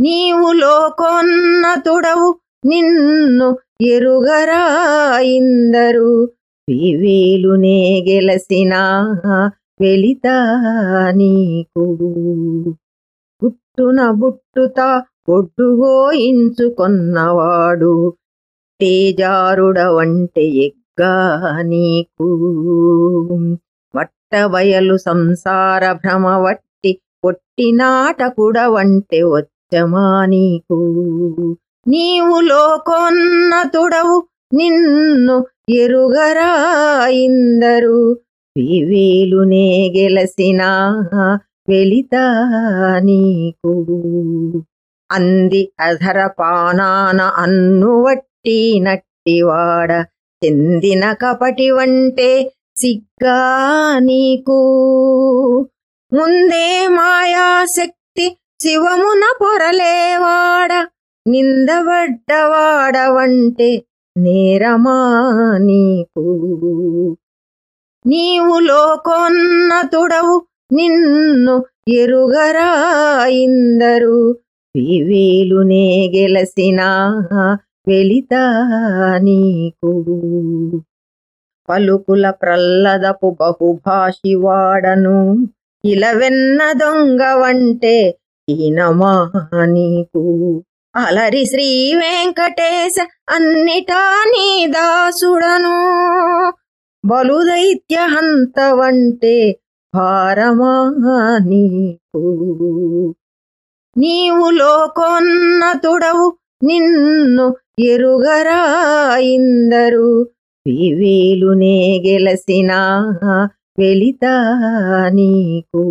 నీవు లోకోన్నతుడవు నిన్ను ఎరుగరా ఇందరు వివేలునే గెలసిన వెళితా నీకు. గుట్టున బుట్టుతా ఒడ్డుగోయించుకొన్నవాడు తేజారుడవంటే ఎగ్గా నీకు. వట్టబయలు సంసార భ్రమ వట్టి పొట్టినాటకుడవంటే వచ్చమా నీకు? నీవు లోకోన్నతుడవు నిన్ను ఎరుగరా ఇందరు వివేలునే గెలసిన వెళితా నీకు. అంది అధర పానాన అన్ను వట్టి నట్టివాడ చెందిన కపటి వంటే సిగ్గా నీకు. ముందే మాయాశక్తి శివమున పొరలేవాడ నిందబడ్డవాడవంటే నేరమా నీకు? నీవు లోకోన్నతుడవు నిన్ను ఎరుగరా ఇందరు. వివేలునే గెలసిన వెళిత నీకు. పలుకుల ప్రల్లదపు బహుభాషి వాడను ఇలవెన్న దొంగ వంటే ఈనమా నీకు అలరి శ్రీ వెంకటేశ అన్నిటా నీ దాసుడను. బలుదైత్య హంత వంటే భారమా నీకు నీవు లోకోన్నతుడవు నిన్ను ఎరుగరా ఇందరు. వివేలునే గెలసిన వెళిత నీకు.